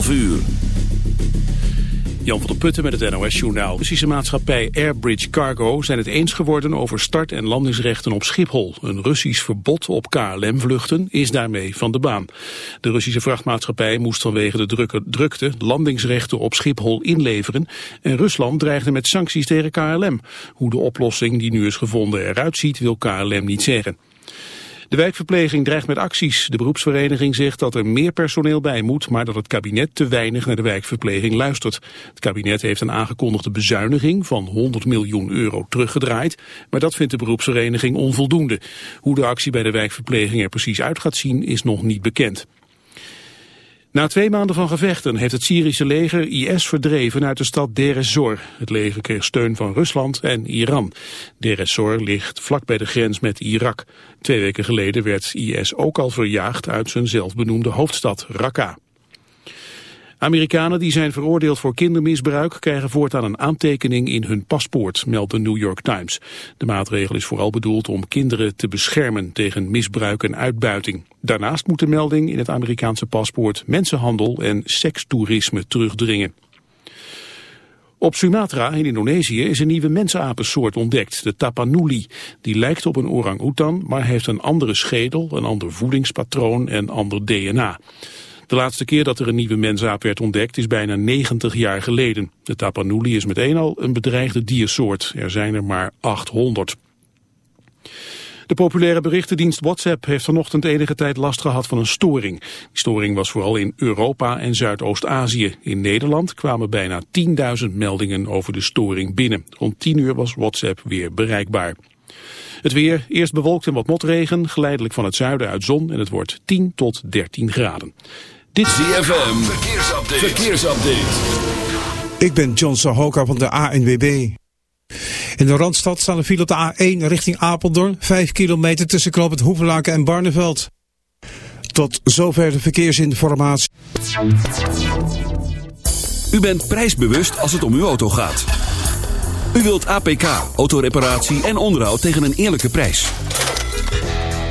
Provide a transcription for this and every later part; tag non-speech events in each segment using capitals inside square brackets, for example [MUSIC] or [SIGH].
12 uur. Jan van der Putten met het NOS-journaal. De Russische maatschappij Airbridge Cargo zijn het eens geworden over start- en landingsrechten op Schiphol. Een Russisch verbod op KLM-vluchten is daarmee van de baan. De Russische vrachtmaatschappij moest vanwege de drukke, drukte landingsrechten op Schiphol inleveren. En Rusland dreigde met sancties tegen KLM. Hoe de oplossing die nu is gevonden eruit ziet wil KLM niet zeggen. De wijkverpleging dreigt met acties. De beroepsvereniging zegt dat er meer personeel bij moet, maar dat het kabinet te weinig naar de wijkverpleging luistert. Het kabinet heeft een aangekondigde bezuiniging van 100 miljoen euro teruggedraaid, maar dat vindt de beroepsvereniging onvoldoende. Hoe de actie bij de wijkverpleging er precies uit gaat zien is nog niet bekend. Na twee maanden van gevechten heeft het Syrische leger IS verdreven uit de stad Deir ez-Zor. Het leger kreeg steun van Rusland en Iran. Deir ez-Zor ligt vlak bij de grens met Irak. Twee weken geleden werd IS ook al verjaagd uit zijn zelfbenoemde hoofdstad Raqqa. Amerikanen die zijn veroordeeld voor kindermisbruik krijgen voortaan een aantekening in hun paspoort, meldt de New York Times. De maatregel is vooral bedoeld om kinderen te beschermen tegen misbruik en uitbuiting. Daarnaast moet de melding in het Amerikaanse paspoort mensenhandel en sekstoerisme terugdringen. Op Sumatra in Indonesië is een nieuwe mensapensoort ontdekt, de Tapanuli. Die lijkt op een orang-oetan, maar heeft een andere schedel, een ander voedingspatroon en ander DNA. De laatste keer dat er een nieuwe mensaap werd ontdekt is bijna 90 jaar geleden. De Tapanuli is meteen al een bedreigde diersoort. Er zijn er maar 800. De populaire berichtendienst WhatsApp heeft vanochtend enige tijd last gehad van een storing. Die storing was vooral in Europa en Zuidoost-Azië. In Nederland kwamen bijna 10.000 meldingen over de storing binnen. Rond 10 uur was WhatsApp weer bereikbaar. Het weer, eerst bewolkt en wat motregen, geleidelijk van het zuiden uit zon en het wordt 10 tot 13 graden. Dit is ZFM, verkeersupdate. verkeersupdate. Ik ben John Sahoka van de ANWB. In de Randstad staan de file op de A1 richting Apeldoorn. 5 kilometer tussen Knoop het Hoevelaken en Barneveld. Tot zover de verkeersinformatie. U bent prijsbewust als het om uw auto gaat. U wilt APK, autoreparatie en onderhoud tegen een eerlijke prijs.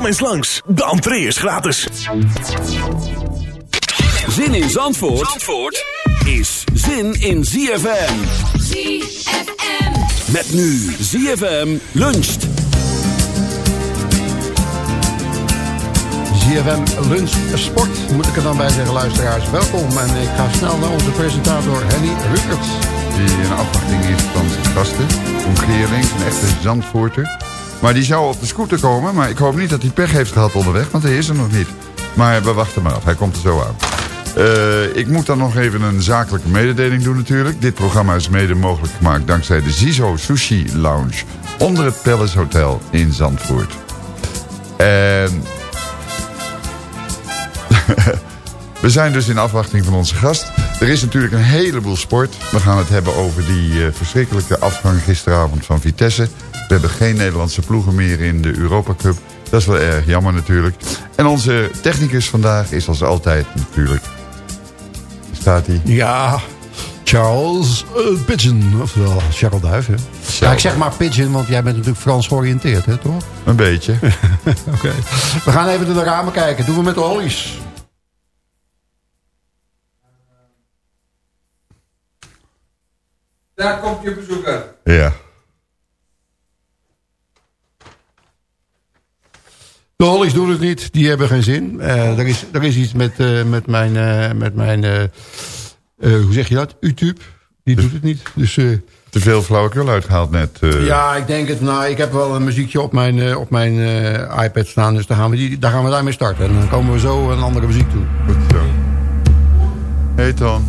Kom eens langs, de entree is gratis. Zin in Zandvoort, Zandvoort is zin in ZFM. ZFM. Met nu ZFM luncht. ZFM Lunch Sport, moet ik er dan bij zeggen, luisteraars. Welkom en ik ga snel naar onze presentator Henny Rukerts. Die in afwachting is van zijn gasten. Tom Geerlings, een echte Zandvoorter. Maar die zou op de scooter komen, maar ik hoop niet dat hij pech heeft gehad onderweg, want hij is er nog niet. Maar we wachten maar af, hij komt er zo aan. Eh, ik moet dan nog even een zakelijke mededeling doen natuurlijk. Dit programma is mede mogelijk gemaakt dankzij de Zizo Sushi Lounge... onder het Palace Hotel in Zandvoort. En... [LAUGHS] We zijn dus in afwachting van onze gast. Er is natuurlijk een heleboel sport. We gaan het hebben over die eh, verschrikkelijke afgang gisteravond van Vitesse. We hebben geen Nederlandse ploegen meer in de Europa Cup. Dat is wel erg jammer natuurlijk. En onze technicus vandaag is als altijd natuurlijk... Staat hij? Ja, Charles uh, Pigeon, oftewel Charles Duif. Hè? Ja, ik zeg maar Pigeon, want jij bent natuurlijk Frans georiënteerd, hè, toch? Een beetje. [LAUGHS] Oké. We gaan even door de ramen kijken. Doen we met de ollies. Daar komt je bezoeker. Ja. De Hollies doen het niet, die hebben geen zin. Eh, er, is, er is iets met, eh, met mijn, eh, met mijn eh, eh, hoe zeg je dat, YouTube. Die doet het niet. Dus eh, Te veel flauwekul uitgehaald net. eh. ja, ik denk het. Nou, ik heb wel een muziekje op mijn, eh, op mijn eh, iPad staan. Dus daar gaan, we die, daar gaan we daarmee starten. En dan komen we zo een andere muziek toe. Goed zo. Hey Ton.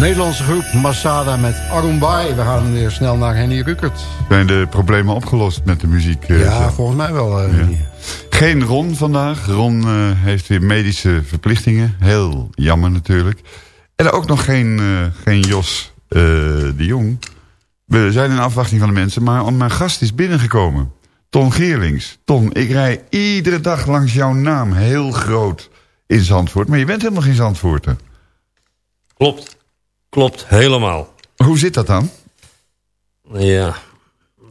Nederlandse groep Masada met Arumbai. We gaan weer snel naar Henny Rukert. Zijn de problemen opgelost met de muziek? eh, Ja, zo? volgens mij wel. eh, Ja. Geen Ron vandaag. Ron eh, heeft weer medische verplichtingen. Heel jammer natuurlijk. En ook nog geen, eh, geen Jos eh, de Jong. We zijn in afwachting van de mensen. Maar mijn gast is binnengekomen. Ton Geerlings. Ton, ik rij iedere dag langs jouw naam. Heel groot in Zandvoort. Maar je bent helemaal geen Zandvoorter. Klopt. Klopt, helemaal. Hoe zit dat dan? Ja,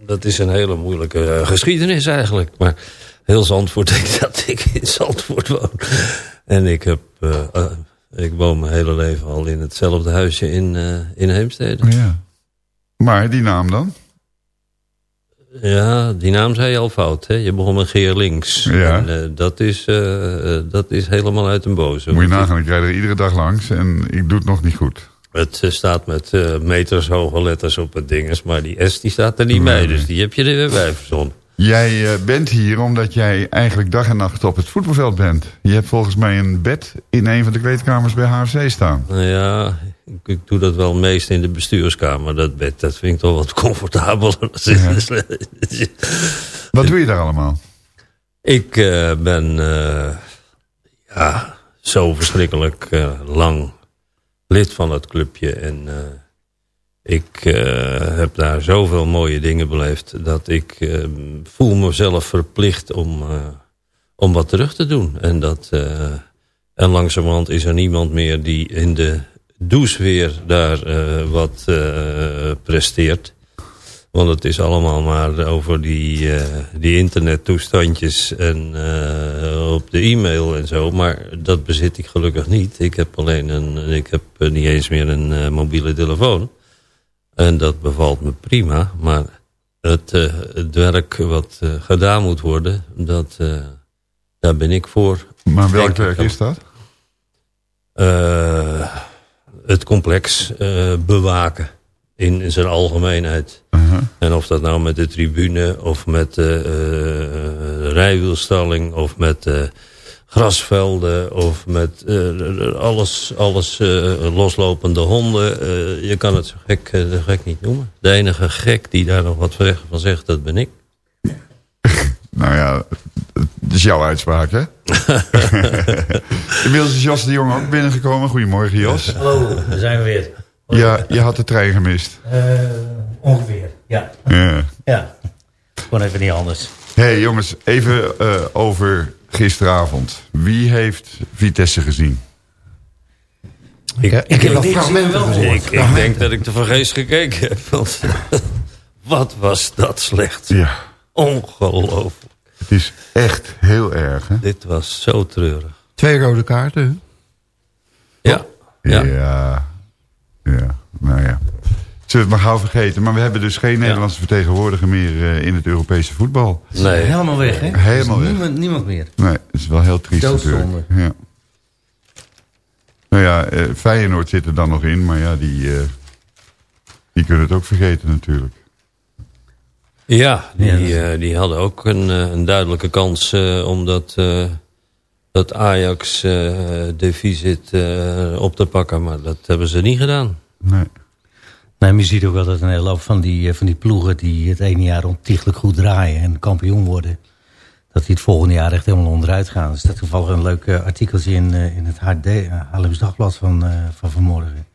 dat is een hele moeilijke eh, geschiedenis eigenlijk. Maar heel Zandvoort [LAUGHS] denkt dat ik in Zandvoort woon. En ik heb... eh, eh, ik woon mijn hele leven al in hetzelfde huisje in, eh, in Heemstede. Ja. Maar die naam dan? Ja, die naam zei je al fout. Hè? Je begon met Geer Links. Ja. En, dat, is, dat is helemaal uit een boze. Moet je nagaan, ik rijd er iedere dag langs en ik doe het nog niet goed. Het eh, staat met eh, meters hoge letters op het dinges, maar die S die staat er niet Nee, bij. Dus die heb je er weer bij verzonnen. Jij eh, bent hier omdat jij eigenlijk dag en nacht op het voetbalveld bent. Je hebt volgens mij een bed in een van de kleedkamers bij HFC staan. Nou ja, ik, ik doe dat wel meest in de bestuurskamer. Dat bed, dat vind ik toch wat comfortabeler. [LAUGHS] Wat doe je daar allemaal? ik ben eh, ja, zo verschrikkelijk eh, lang lid van het clubje. En eh, ik eh, heb daar zoveel mooie dingen beleefd... dat ik eh, voel mezelf verplicht om, eh, om wat terug te doen. En, dat, en langzamerhand is er niemand meer die in de douche weer daar wat presteert. Want het is allemaal maar over die, eh, die internettoestandjes en eh, op de e-mail en zo. Maar dat bezit ik gelukkig niet. Ik heb alleen een, ik heb niet eens meer een eh, mobiele telefoon. En dat bevalt me prima. Maar het, het werk wat gedaan moet worden, dat, daar ben ik voor. Maar welk werk is dat? Het complex bewaken in, in zijn algemeenheid. Uh-huh. En of dat nou met de tribune of met de eh, rijwielstalling of met eh, grasvelden of met eh, alles, alles eh, loslopende honden. eh, je kan het zo gek, eh, gek niet noemen. De enige gek die daar nog wat van zegt, dat ben ik. [LAUGHS] Nou ja, het is jouw uitspraak, hè? [LAUGHS] [LAUGHS] Inmiddels is Jos de Jong ook binnengekomen. Goedemorgen, Jos. Hallo, daar zijn we weer. Ja, je had de trein gemist. Eh, ongeveer, ja. Ja. Ja, gewoon even niet anders. hey, jongens, even eh, over gisteravond. Wie heeft Vitesse gezien? Ik, Ik heb nog fragmenten gezien. ik, ik denk dat ik te vergeefs gekeken heb. Want [LAUGHS] wat was dat slecht. Ja, Ongelooflijk. het is echt heel erg, hè? Dit was zo treurig. Twee rode kaarten. Ja, Ja. ja. Ja. nou ja. Zullen we het maar gauw vergeten. Maar we hebben dus geen Nederlandse vertegenwoordiger meer eh, in het Europese voetbal. Nee. Helemaal weg, hè? Helemaal Dus weg. Niemand, niemand meer. Nee, dat is wel heel triest Doodzonde. natuurlijk. Ja. Nou ja, eh, Feyenoord zit er dan nog in. Maar ja, die, eh, die kunnen het ook vergeten natuurlijk. Ja, die, Ja, dat is- die hadden ook een, eh, een duidelijke kans eh, om dat, dat Ajax eh deficit eh, op te pakken. Maar dat hebben ze niet gedaan. Nee. Nee, maar je ziet ook wel dat een hele hoop van die, eh, van die ploegen... die het ene jaar ontiegelijk goed draaien en kampioen worden... dat die het volgende jaar echt helemaal onderuit gaan. Er staat toevallig een leuk artikeltje in, in het HD, uh, Haarlems Dagblad van, van vanmorgen.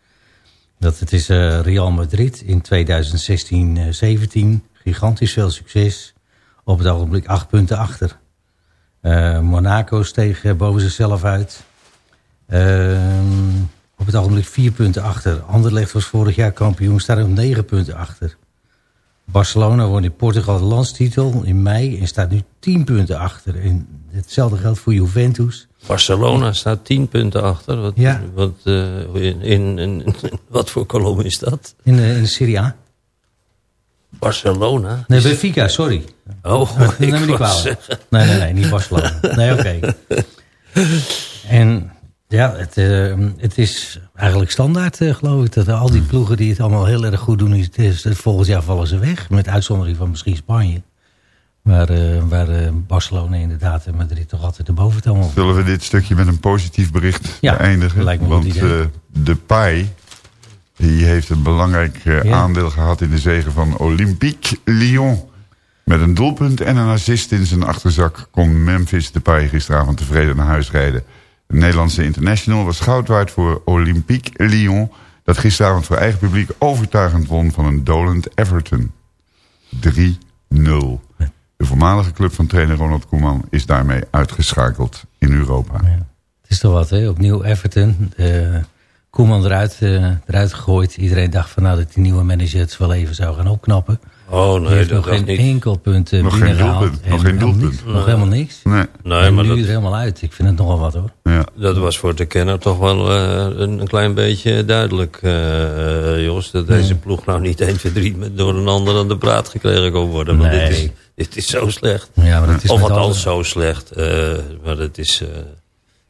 Dat het is Real Madrid in 2016-17. Gigantisch veel succes. Op het ogenblik acht punten achter. Eh, Monaco steeg eh, boven zichzelf uit. Ehm, op het ogenblik vier punten achter. Anderlecht was vorig jaar kampioen, staat op negen punten achter. Barcelona won in Portugal de landstitel in mei en staat nu tien punten achter. En hetzelfde geldt voor Juventus. Barcelona staat 10 punten achter. Wat, Ja. wat, eh, in, in, in- wat voor kolom is dat? In de Serie A. Barcelona? Nee, Benfica, sorry. Oh, Neem ik me niet wou kwalijk. zeggen. Nee, nee, nee, niet Barcelona. Nee, oké. En ja, het, eh, het is eigenlijk standaard, eh, geloof ik. Dat al die ploegen die het allemaal heel erg goed doen... Is, is, dat volgend jaar vallen ze weg. Met uitzondering van misschien Spanje. Waar, eh, waar eh, Barcelona inderdaad en Madrid toch altijd de boventoon op. Zullen we dit stukje met een positief bericht Ja, me goed Want idee. eh, de PAI die heeft een belangrijk eh, Ja. aandeel gehad in de zege van Olympique Lyon. Met een doelpunt en een assist in zijn achterzak kon Memphis Depay gisteravond tevreden naar huis rijden. De Nederlandse international was goud waard voor Olympique Lyon... dat gisteravond voor eigen publiek overtuigend won van een dolend Everton. 3-0. De voormalige club van trainer Ronald Koeman is daarmee uitgeschakeld in Europa. Het is toch wat, hè? Opnieuw Everton. eh Koeman eruit, eh, eruit gegooid. Iedereen dacht van nou dat die nieuwe manager het wel even zou gaan opknappen. Oh nee, heeft dat nog geen niet. enkel punt eh, Nog geen doelpunt, nog Helemaal geen niks. doelpunt. Nog helemaal niks. Nee. Nee, en maar nu dat, er helemaal uit. Ik vind het nogal wat hoor. Ja. dat was voor de kenner toch wel eh, een, een klein beetje duidelijk, eh, Jos. Dat deze ploeg nou niet 1, 2, 3 met door een ander aan de praat gekregen kon worden. Want Nee. dit, is, dit is zo slecht. Ja, maar dat is of althans alle- zo slecht. eh, maar dat is...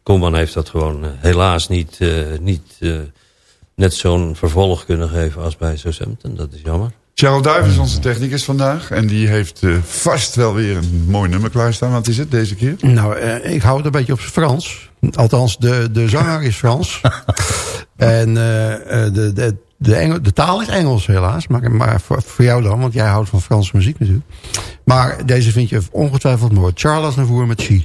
Koeman heeft dat gewoon eh, helaas niet, eh, niet eh, net zo'n vervolg kunnen geven als bij Southampton. Dat is jammer. Charles Duif is onze technicus vandaag. En die heeft vast wel weer een mooi nummer klaarstaan. Wat is het deze keer? Nou, eh, ik hou het een beetje op Frans. Althans, de, de zanger is Frans. [LAUGHS] en eh, eh, de, de, de, Engel, de taal is Engels helaas. Maar, maar voor, voor jou dan, want jij houdt van Franse muziek natuurlijk. Maar deze vind je ongetwijfeld mooi. Charles Navour met. She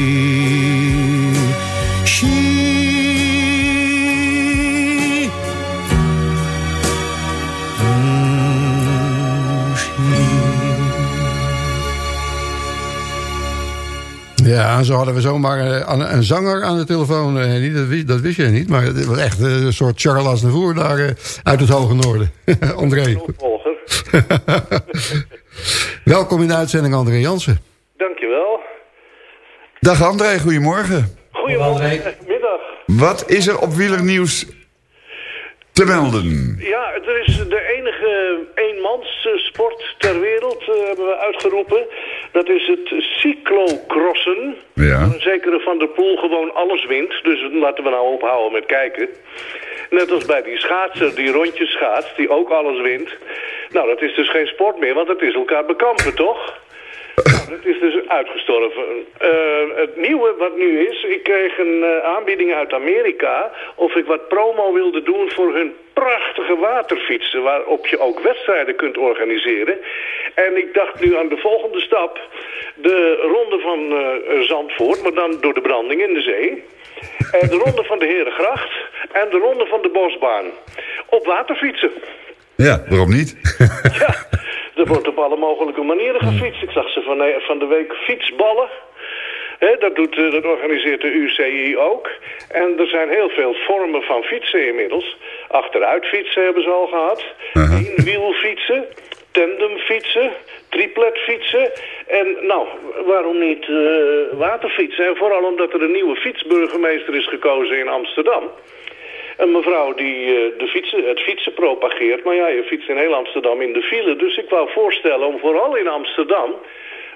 Ja, zo hadden we zomaar eh, aan- een zanger aan de telefoon. eh, Henny. Dat, wist, dat wist je niet, maar het was echt eh, een soort Charles daar eh, uit het hoge noorden. [LAUGHS] André. [LAUGHS] Welkom in de uitzending, André Jansen. Dankjewel. Dag André, goedemorgen. Goedemorgen. Middag. Wat is er op wielernieuws te melden? Ja, er is de enige eenmans eh, sport ter wereld, eh, hebben we uitgeroepen. Dat is het cyclocrossen. Ja. Een zekere Van der Poel gewoon alles wint. Dus laten we nou ophouden met kijken. Net als bij die schaatser die rondjes schaatst, die ook alles wint. Nou, dat is dus geen sport meer, want het is elkaar bekampen, toch? Nou, dat is dus uitgestorven. Eh, het nieuwe wat nu is, ik kreeg een eh, aanbieding uit Amerika of ik wat promo wilde doen voor hun prachtige waterfietsen, waarop je ook wedstrijden kunt organiseren. En ik dacht nu aan de volgende stap, de ronde van eh, Zandvoort, maar dan door de branding in de zee. En de ronde van de Herengracht en de ronde van de Bosbaan. Op waterfietsen. Ja, waarom niet? Ja, [LAUGHS] er wordt op alle mogelijke manieren gefietst. Ik zag ze van, eh, van de week fietsballen. Dat, doet, eh, dat organiseert de UCI ook. En er zijn heel veel vormen van fietsen inmiddels. Achteruitfietsen hebben ze al gehad. Eenwielfietsen, tandemfietsen, tripletfietsen. En nou, waarom niet eh, waterfietsen? En vooral omdat er een nieuwe fietsburgemeester is gekozen in Amsterdam. Een mevrouw die eh, de fietsen, het fietsen propageert. Maar ja, je fietst in heel Amsterdam in de file. Dus ik wou voorstellen om vooral in Amsterdam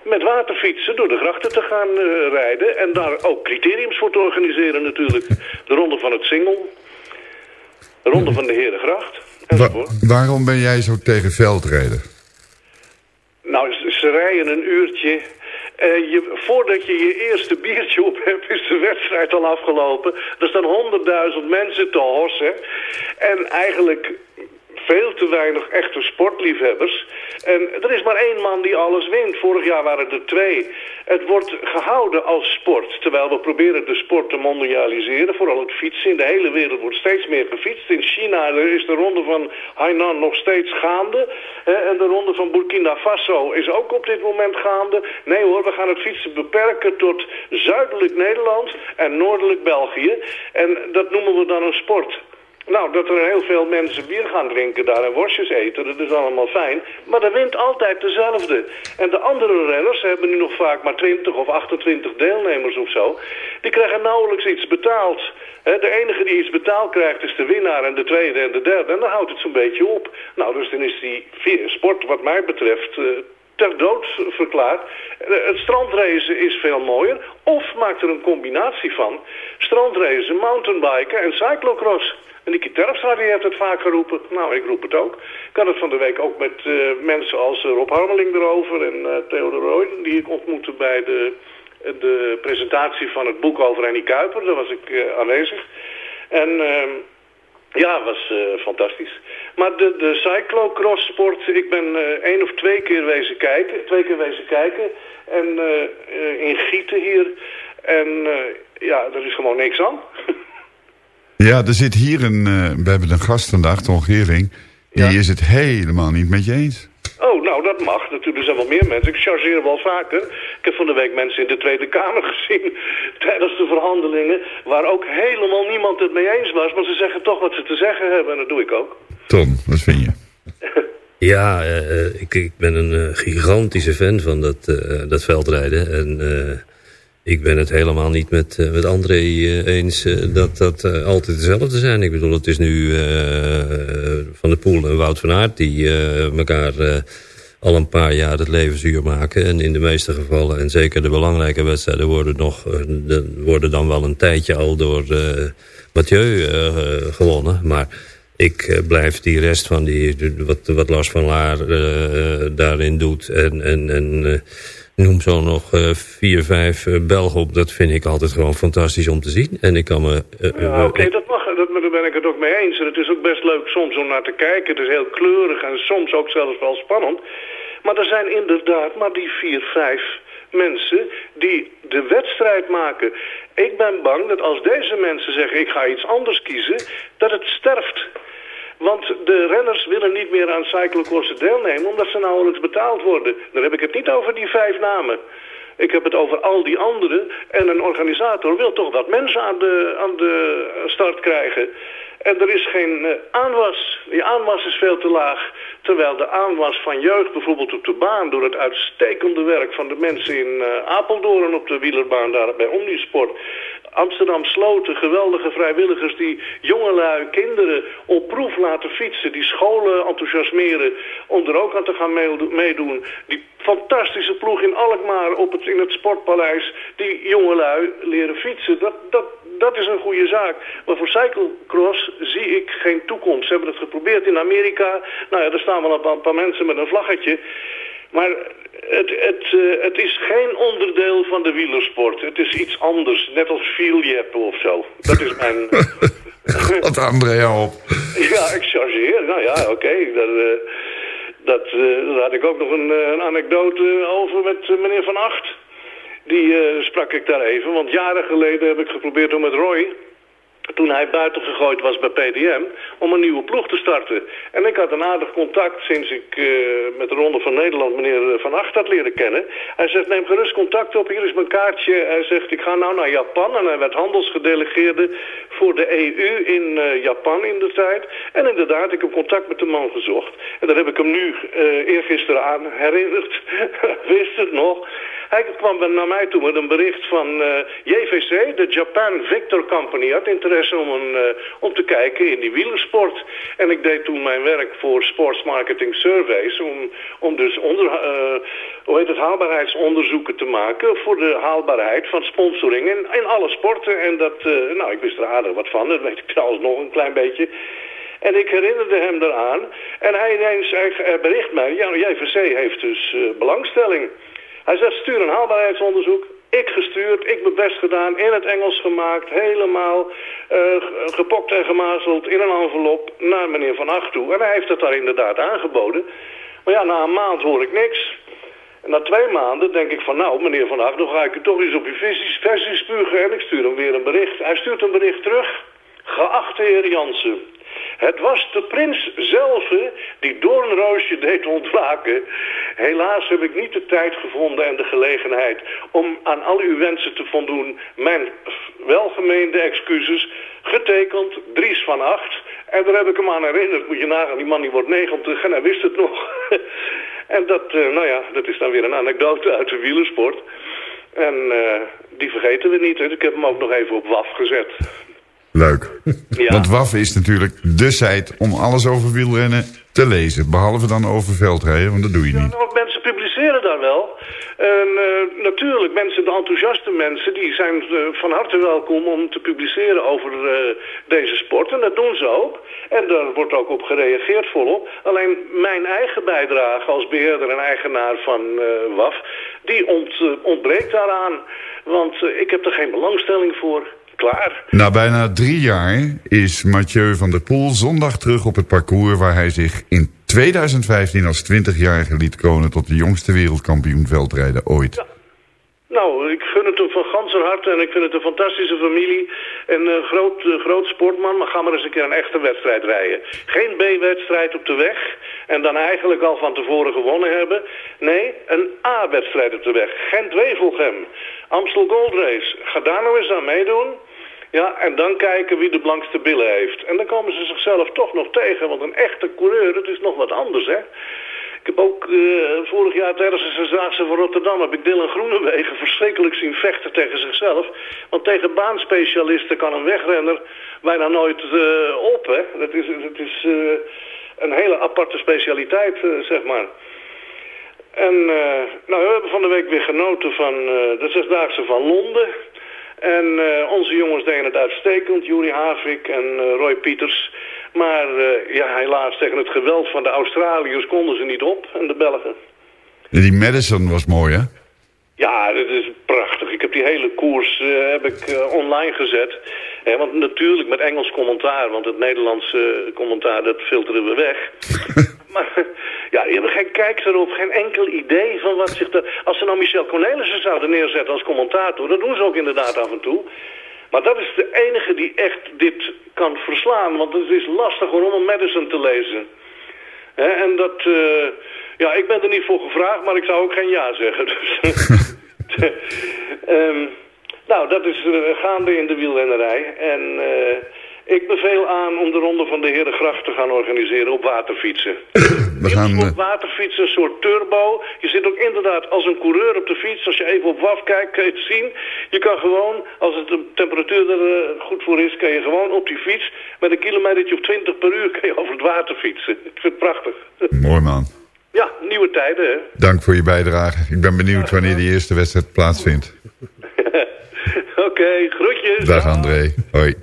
met waterfietsen door de grachten te gaan eh, rijden. En daar ook criteriums voor te organiseren natuurlijk. De ronde van het Singel. De ronde van de Herengracht. Wa- waarom ben jij zo tegen veldrijden? Nou, ze rijden een uurtje. Eh, voordat je je eerste biertje op hebt, is de wedstrijd al afgelopen. Er staan honderdduizend mensen te hossen. En eigenlijk veel te weinig echte sportliefhebbers. En er is maar één man die alles wint. Vorig jaar waren er twee. Het wordt gehouden als sport. Terwijl we proberen de sport te mondialiseren. Vooral het fietsen. In de hele wereld wordt steeds meer gefietst. In China is de ronde van Hainan nog steeds gaande. en de ronde van Burkina Faso is ook op dit moment gaande. Nee hoor, we gaan het fietsen beperken tot zuidelijk Nederland en noordelijk België. En dat noemen we dan een sport. Nou, dat er heel veel mensen bier gaan drinken daar en worstjes eten, dat is allemaal fijn. Maar er wint altijd dezelfde. En de andere renners hebben nu nog vaak maar 20 of 28 deelnemers of zo. Die krijgen nauwelijks iets betaald. De enige die iets betaald krijgt is de winnaar en de tweede en de derde. En dan houdt het zo'n beetje op. Nou, dus dan is die sport wat mij betreft... eh, ter dood verklaard. Eh, Het strandracen is veel mooier. Of maak er een combinatie van. Strandracen, mountainbiken en cyclocross. En Terpstra die heeft het vaak geroepen. Nou, ik roep het ook. Ik had het van de week ook met eh, mensen als eh, Rob Harmeling erover en Theodor Rooij, die ik ontmoette bij de, de presentatie van het boek over Annie Kuiper. Daar was ik aanwezig. En ehm, ja, was fantastisch. Maar de, de cyclocross sport, ik ben één of twee keer wezen kijken. Twee keer wezen kijken. En in Gieten hier. En ja, er is gewoon niks aan. [LAUGHS] Ja, er zit hier een... eh, we hebben een gast vandaag, Ton Gering. Die is het helemaal niet met je eens. Oh, nou, dat mag. Natuurlijk er zijn wel meer mensen. Ik chargeer wel vaker. Ik heb van de week mensen in de Tweede Kamer [LAUGHS] gezien... tijdens de verhandelingen... waar ook helemaal niemand het mee eens was. Maar ze zeggen toch wat ze te zeggen hebben. En dat doe ik ook. Tom, wat vind je? [LAUGHS] Ja, eh, eh, ik, ik ben een gigantische fan van dat, eh, dat veldrijden. En eh, ik ben het helemaal niet met, eh, met André eh, eens eh, dat dat altijd dezelfde zijn. Ik bedoel, het is nu Van der Poel en Wout van Aert die elkaar al een paar jaar het leven zuur maken. En in de meeste gevallen, en zeker de belangrijke wedstrijden, worden, nog, de- worden dan wel een tijdje al door Mathieu gewonnen. Maar ik blijf die rest van die, wat, wat Lars van Laar daarin doet. En, en, en noem zo nog eh, vier, vijf eh, Belgen op. Dat vind ik altijd gewoon fantastisch om te zien. En ik kan me... eh, Ja, oké, dat mag. Dat, daar ben ik het ook mee eens. En het is ook best leuk soms om naar te kijken. Het is heel kleurig en soms ook zelfs wel spannend. Maar er zijn inderdaad maar die vier, vijf mensen die de wedstrijd maken. Ik ben bang dat als deze mensen zeggen ik ga iets anders kiezen, dat het sterft. Want de renners willen niet meer aan cyclocrossen deelnemen omdat ze nauwelijks betaald worden. Dan heb ik het niet over die vijf namen. Ik heb het over al die anderen. En een organisator wil toch wat mensen aan de, aan de start krijgen. En er is geen eh, aanwas. Die aanwas is veel te laag. Terwijl de aanwas van jeugd bijvoorbeeld op de baan... door het uitstekende werk van de mensen in eh, Apeldoorn op de wielerbaan... daar bij Omnisport... Amsterdam Sloten, geweldige vrijwilligers die jongelui, kinderen op proef laten fietsen. Die scholen enthousiasmeren om er ook aan te gaan meedo- meedoen. Die fantastische ploeg in Alkmaar op het, in het Sportpaleis. Die jongelui leren fietsen. Dat, dat, dat is een goede zaak. Maar voor cyclocross zie ik geen toekomst. Ze hebben het geprobeerd in Amerika. Nou ja, er staan wel een paar mensen met een vlaggetje. Maar het, het, eh, het is geen onderdeel van de wielersport. Het is iets anders, net als fieljep of zo. Dat is mijn... [LAUGHS] Wat André op. ja, ik chargeer. Nou ja, oké. Dat, eh, dat, eh, daar had ik ook nog een, een anekdote over met meneer Van Acht. Die sprak ik daar even. Want jaren geleden heb ik geprobeerd om met Roy toen hij buiten gegooid was bij PDM, om een nieuwe ploeg te starten. En ik had een aardig contact sinds ik eh, met de Ronde van Nederland meneer Van Acht had leren kennen. Hij zegt, neem gerust contact op, hier is mijn kaartje. Hij zegt, ik ga nou naar Japan en hij werd handelsgedelegeerde voor de EU in eh, Japan in de tijd. En inderdaad, ik heb contact met de man gezocht. En daar heb ik hem nu eh eergisteren aan herinnerd. [LAUGHS] Wist het nog. Hij kwam naar mij toe met een bericht van eh, JVC, de Japan Victor Company, had interesse om, eh, om te kijken in die wielersport. En ik deed toen mijn werk voor Sports Marketing Surveys, om, om dus onder, eh, hoe heet het, haalbaarheidsonderzoeken te maken voor de haalbaarheid van sponsoring in, alle sporten. En dat, eh, nou, ik wist er aardig wat van, dat weet ik [LAUGHS] trouwens nog een klein beetje. En ik herinnerde hem eraan. En hij ineens bericht mij, ja, JVC heeft dus belangstelling. Hij zegt, stuur een haalbaarheidsonderzoek. Ik gestuurd, ik mijn best gedaan, in het Engels gemaakt, helemaal eh, ge- gepokt en gemazeld in een envelop naar meneer Van Acht toe. En hij heeft het daar inderdaad aangeboden. Maar ja, na een maand hoor ik niks. En na twee maanden denk ik van nou, meneer Van Acht, dan ga ik u toch eens op uw versies spugen. En ik stuur hem weer een bericht. Hij stuurt een bericht terug. Geachte heer Jansen, het was de prins zelf die Doornroosje deed ontwaken. Helaas heb ik niet de tijd gevonden en de gelegenheid om aan al uw wensen te voldoen. Mijn welgemeende excuses, getekend Dries van Acht. En daar heb ik hem aan herinnerd. Moet je nagaan, die man die wordt 90 en hij wist het nog. [LAUGHS] en dat, eh, nou ja, dat is dan weer een anekdote uit de wielersport. En eh, die vergeten we niet. Hè. Ik heb hem ook nog even op WAF gezet. Leuk. Ja. Want WAF is natuurlijk de site om alles over wielrennen te lezen. Behalve dan over veldrijden, want dat doe je niet. Nou, mensen publiceren daar wel. En eh, natuurlijk, mensen, de enthousiaste mensen, die zijn eh, van harte welkom om te publiceren over eh, deze sport. En dat doen ze ook. En daar wordt ook op gereageerd volop. Alleen mijn eigen bijdrage als beheerder en eigenaar van WAF, die ont, ontbreekt daaraan. Want ik heb er geen belangstelling voor. Klaar. Na bijna drie jaar is Mathieu van der Poel zondag terug op het parcours... waar hij zich in 2015 als 20-jarige liet kronen... tot de jongste wereldkampioen veldrijden ooit. Nou, ik gun het hem van ganser harte en ik vind het een fantastische familie. Een eh, groot, groot sportman, maar ga maar eens een keer een echte wedstrijd rijden. Geen B-wedstrijd op de weg en dan eigenlijk al van tevoren gewonnen hebben. Nee, een A-wedstrijd op de weg. Gent-Wevelgem, Amstel Gold Race. Ga daar nou eens aan meedoen. Ja, en dan kijken wie de blankste billen heeft. En dan komen ze zichzelf toch nog tegen, want een echte coureur, dat is nog wat anders, hè. Ik heb ook eh, vorig jaar tijdens de Zesdaagse van Rotterdam... heb ik Dylan Groenewegen verschrikkelijk zien vechten tegen zichzelf. Want tegen baanspecialisten kan een wegrenner bijna nooit eh, op, hè. Dat is, dat is eh, een hele aparte specialiteit, eh, zeg maar. En eh, nou, we hebben van de week weer genoten van eh, de Zesdaagse van Londen... En onze jongens deden het uitstekend, Juri Havik en Roy Pieters. Maar ja, helaas tegen het geweld van de Australiërs konden ze niet op en de Belgen. En die Madison was mooi, hè? Ja, dit is prachtig. Ik heb die hele koers heb ik, online gezet. Want natuurlijk met Engels commentaar, want het Nederlandse eh, commentaar dat filteren we weg. [LAUGHS] maar ja, die hebben geen kijk erop, geen enkel idee van wat zich er... Als ze nou Michel Cornelissen zouden neerzetten als commentator, dat doen ze ook inderdaad af en toe. Maar dat is de enige die echt dit kan verslaan, want het is lastig hoor, om een Madison te lezen. Hè, en dat, eh, ja, ik ben er niet voor gevraagd, maar ik zou ook geen ja zeggen. Dus, [LAUGHS] [LAUGHS] Ehm, nou, dat is eh, gaande in de wielrennerij. En eh, ik beveel aan om de ronde van de Herengracht te gaan organiseren op waterfietsen. [CLEARS THROAT] We gaan, eh, Op waterfietsen, een soort turbo. Je zit ook inderdaad als een coureur op de fiets. Als je even op WAF kijkt, kan je het zien. Je kan gewoon, als het de temperatuur er goed voor is, kan je gewoon op die fiets... met een kilometertje of 20 per uur [LAUGHS] kan je over het water fietsen. Ik vind het prachtig. [LAUGHS] mooi man. Ja, nieuwe tijden, hè. Dank voor je bijdrage. Ik ben benieuwd wanneer die eerste wedstrijd plaatsvindt. Oké, groetjes. Dag André. Hoi.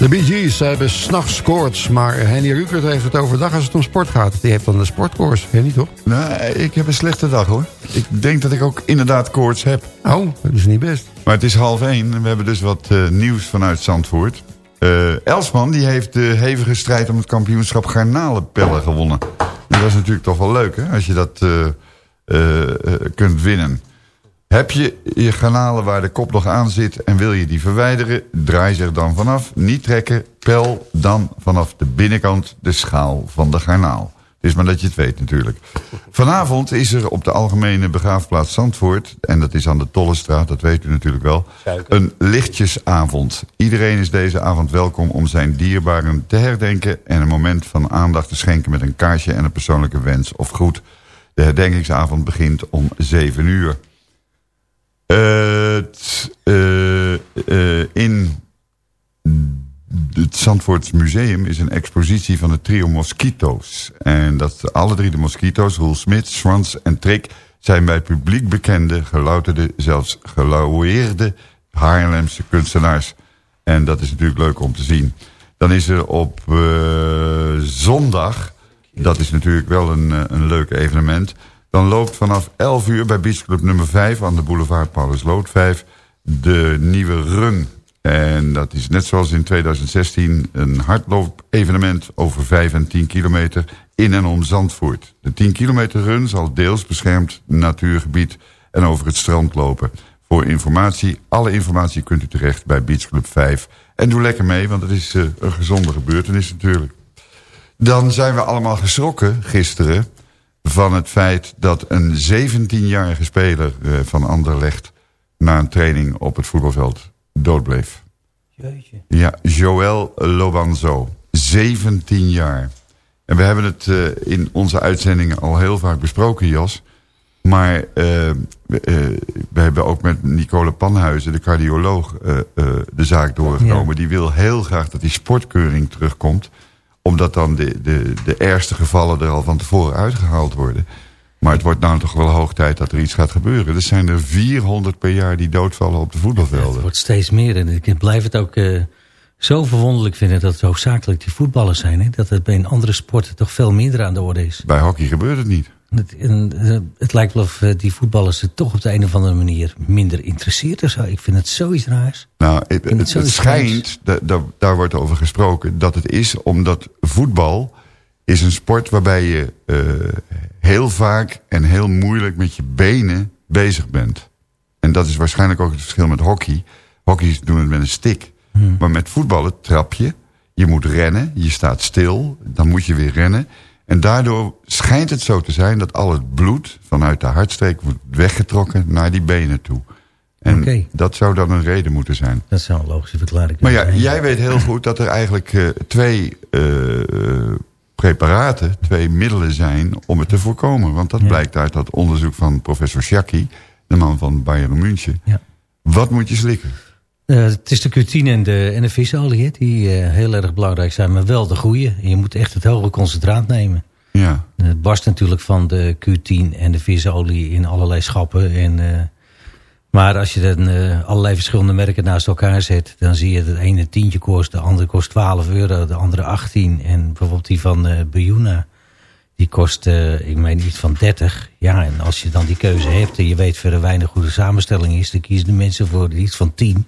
De Bee Gees hebben s'nachts koorts, maar Henny Rukert heeft het overdag als het om sport gaat. Die heeft dan de sportkoorts, Henny toch? Nee, ik heb een slechte dag hoor. Ik denk dat ik ook inderdaad koorts heb. Oh, dat is niet best. Maar het is half één en we hebben dus wat eh, nieuws vanuit Zandvoort. Eh, Elsman die heeft de hevige strijd om het kampioenschap garnalenpellen gewonnen. En dat is natuurlijk toch wel leuk hè, als je dat eh, kunt winnen. Heb je je garnalen waar de kop nog aan zit en wil je die verwijderen, draai ze er dan vanaf. Niet trekken, pel dan vanaf de binnenkant de schaal van de garnaal. Het is maar dat je het weet natuurlijk. Vanavond is er op de algemene begraafplaats Zandvoort... en dat is aan de Tollestraat, dat weet u natuurlijk wel... een lichtjesavond. Iedereen is deze avond welkom om zijn dierbaren te herdenken... en een moment van aandacht te schenken met een kaarsje en een persoonlijke wens of groet. De herdenkingsavond begint om 7 uur. Eh, eh, in het Zandvoorts Museum is een expositie van het trio Mosquito's. En dat alle drie de Mosquito's, Roel Smit, Swans en Trick... zijn bij publiek bekende, gelouterde, zelfs gelauweerde Haarlemse kunstenaars. En dat is natuurlijk leuk om te zien. Dan is er op eh, zondag, dat is natuurlijk wel een, een leuk evenement... dan loopt vanaf 11 uur bij Beach Club nummer 5 aan de boulevard Paulus Lood 5... de nieuwe run en dat is net zoals in 2016 een hardloop-evenement over 5 en 10 kilometer in en om Zandvoort. De 10 kilometer run zal deels beschermd natuurgebied en over het strand lopen. Voor informatie, alle informatie kunt u terecht bij Beach Club 5. En doe lekker mee, want het is uh, een gezonde gebeurtenis natuurlijk. Dan zijn we allemaal geschrokken gisteren van het feit dat een 17-jarige speler uh, van Anderlecht... na een training op het voetbalveld dood bleef. Jeetje. Ja, Joël Lobanzo. 17 jaar. En we hebben het uh, in onze uitzendingen al heel vaak besproken, Jos. Maar uh, we, uh, we, hebben ook met Nicole Panhuizen, de cardioloog, de zaak doorgenomen. Ja. Die wil heel graag dat die sportkeuring terugkomt. Omdat dan de, de, de ergste gevallen er al van tevoren uitgehaald worden. Maar het wordt nou toch wel hoog tijd dat er iets gaat gebeuren. Er zijn er 400 per jaar die doodvallen op de voetbalvelden. Ja, het wordt steeds meer. En ik blijf het ook uh, zo verwonderlijk vinden dat het hoofdzakelijk die voetballers zijn. Hè? Dat het bij een andere sporten toch veel minder aan de orde is. Bij hockey gebeurt het niet. Het, en, uh, het lijkt wel of uh, die voetballers het toch op de een of andere manier minder interesseert. Of zo. Ik vind het zoiets raars. Nou, het, het, het, het schijnt, da, da, daar wordt over gesproken, dat het is omdat voetbal is een sport waarbij je uh, heel vaak en heel moeilijk met je benen bezig bent. En dat is waarschijnlijk ook het verschil met hockey. Hockey doen het met een stick. Hmm. Maar met voetballen trap je. Je moet rennen. Je staat stil. Dan moet je weer rennen. En daardoor schijnt het zo te zijn dat al het bloed vanuit de hartstreek wordt weggetrokken naar die benen toe. En okay. dat zou dan een reden moeten zijn. Dat zou een logische verklaring Maar ja, zijn. jij weet heel [CLEARS THROAT] goed dat er eigenlijk uh, twee uh, preparaten, twee middelen zijn om het te voorkomen. Want dat ja. blijkt uit dat onderzoek van professor Shaki, de man van Bayern München. Ja. Wat moet je slikken? Uh, het is de Q10 en de, en de visolie die uh, heel erg belangrijk zijn, maar wel de goede. En je moet echt het hoge concentraat nemen. Ja. Het barst natuurlijk van de Q10 en de visolie in allerlei schappen. En, uh, maar als je dan allerlei verschillende merken naast elkaar zet... dan zie je dat de ene tientje kost, de andere kost 12 euro, de andere 18. En bijvoorbeeld die van uh, Buyuna, die kost, ik meen iets van 30. Ja, en als je dan die keuze hebt en je weet verder weinig hoe de samenstelling is... dan kiezen de mensen voor iets van 10,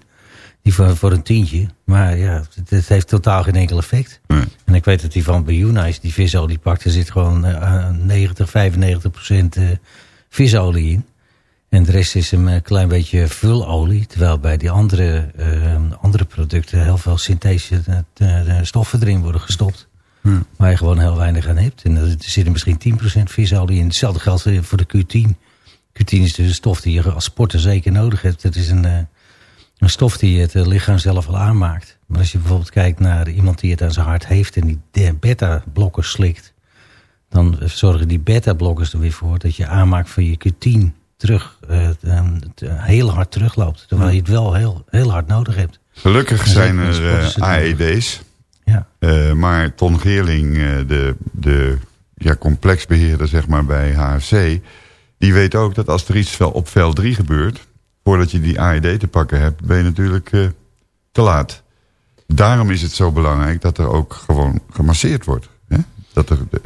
die voor, voor een tientje. Maar ja, het, heeft totaal geen enkel effect. Nee. En ik weet dat die van Buyuna is, die visolie pakt... er zit gewoon 90, 95 procent visolie in. En de rest is een klein beetje vulolie. Terwijl bij die andere, uh, andere producten heel veel synthetische stoffen erin worden gestopt. Hmm. Waar je gewoon heel weinig aan hebt. En er zit er misschien 10% visolie in. Hetzelfde geldt voor de Q10. Q10 is dus een stof die je als sporter zeker nodig hebt. Het is een, een stof die het lichaam zelf al aanmaakt. Maar als je bijvoorbeeld kijkt naar iemand die het aan zijn hart heeft... en die beta-blokkers slikt... dan zorgen die beta-blokkers er weer voor dat je aanmaakt van je Q10 terug, uh, heel hard terugloopt. Terwijl je het wel heel, heel hard nodig hebt. Gelukkig zijn er uh, AED's. Ja. Uh, maar Ton Geerling, de, de ja, complexbeheerder zeg maar, bij HFC... die weet ook dat als er iets op veld 3 gebeurt... voordat je die AED te pakken hebt, ben je natuurlijk te laat. daarom is het zo belangrijk dat er ook gewoon gemasseerd wordt. Hè? Dat er, de-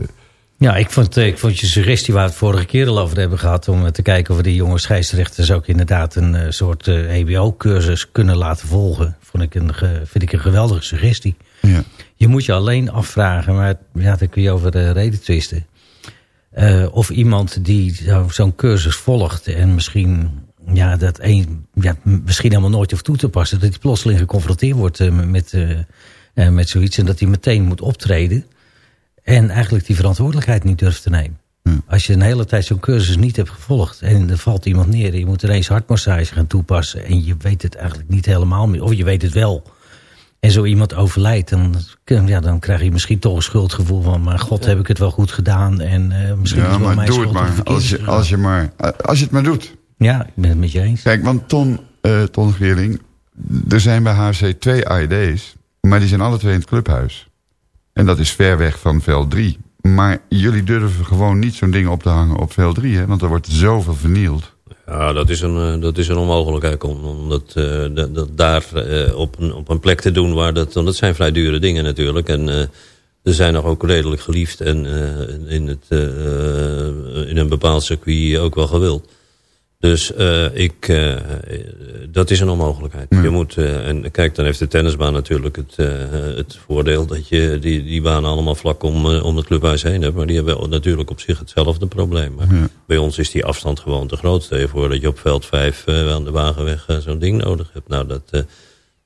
Ja, ik vond, eh, ik vond je suggestie waar we het vorige keer al over hebben gehad... om eh, te kijken of we die jonge scheidsrechters ook inderdaad een eh, soort eh, EBO-cursus kunnen laten volgen. Vond ik een, vind ik een geweldige suggestie. ja. Je moet je alleen afvragen, maar ja, daar kun je over uh, reden twisten. Eh, of iemand die zo- zo'n cursus volgt en misschien, ja, dat een, ja, misschien helemaal nooit hoeft toe te passen. Dat hij plotseling geconfronteerd wordt eh, met, eh, eh, met zoiets en dat hij meteen moet optreden. En eigenlijk die verantwoordelijkheid niet durft te nemen. Als je een hele tijd zo'n cursus niet hebt gevolgd en er valt iemand neer en je moet ineens hartmassage gaan toepassen en je weet het eigenlijk niet helemaal meer, of je weet het wel. En zo iemand overlijdt, dan, ja, dan krijg je misschien toch een schuldgevoel van... maar god, heb ik het wel goed gedaan en misschien is ja, het wel maar mijn doe schuld. maar. Als is je, als, je maar als je het maar doet. Ja, ik ben het met je eens. Kijk, want Ton, eh Ton Geerling, er zijn bij HFC twee ID's, maar die zijn alle twee in het clubhuis. En dat is ver weg van veld 3. Maar jullie durven gewoon niet zo'n ding op te hangen op veld 3, hè? Want er wordt zoveel vernield. Ja, dat is een, eh, dat is een onmogelijkheid om, om dat, eh, dat, dat daar eh, op, een, op een plek te doen. Waar dat, want dat zijn vrij dure dingen natuurlijk. En eh, ze zijn nog ook redelijk geliefd en eh, in, het, in een bepaald circuit ook wel gewild. Dus eh, ik, eh, eh, dat is een onmogelijkheid. Je moet, en kijk, dan heeft de tennisbaan natuurlijk het, het voordeel dat je die, die banen allemaal vlak om, om het clubhuis heen hebt. Maar die hebben natuurlijk op zich hetzelfde probleem. Maar bij ons is die afstand gewoon te groot. Stel je voor dat je op veld 5 aan de wagenweg zo'n ding nodig hebt. Nou, dat,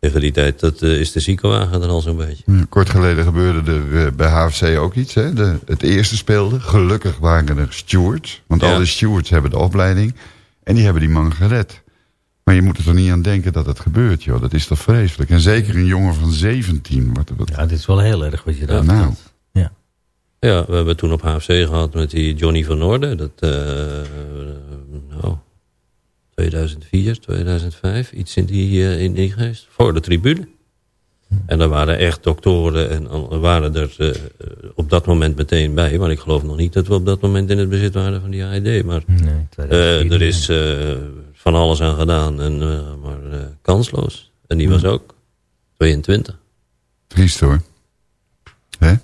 tegen die tijd dat, is de ziekenwagen er al zo'n beetje. Ja, Kort geleden gebeurde er bij HFC ook iets. Hè? De, het eerste speelde. Gelukkig waren er stewards. Want Ja. al die stewards hebben de opleiding. En die hebben die man gered. Maar je moet er toch niet aan denken dat het gebeurt, joh. Dat is toch vreselijk. En zeker een jongen van 17. Wat, wat... Ja, dit is wel heel erg wat je daar nou, vertelt. Ja. Ja, we hebben toen op HFC gehad met die Johnny van Noorden. Dat, eh, nou, 2004, 2005, iets in die, eh, in die geest. Voor de tribune. En daar waren echt doktoren en waren er eh, op dat moment meteen bij. Maar ik geloof nog niet dat we op dat moment in het bezit waren van die AED. Maar Nee, eh, 2004 er is eh, van alles aan gedaan, en, eh, maar eh, kansloos. En die was ook 22. triest hoor. Hè?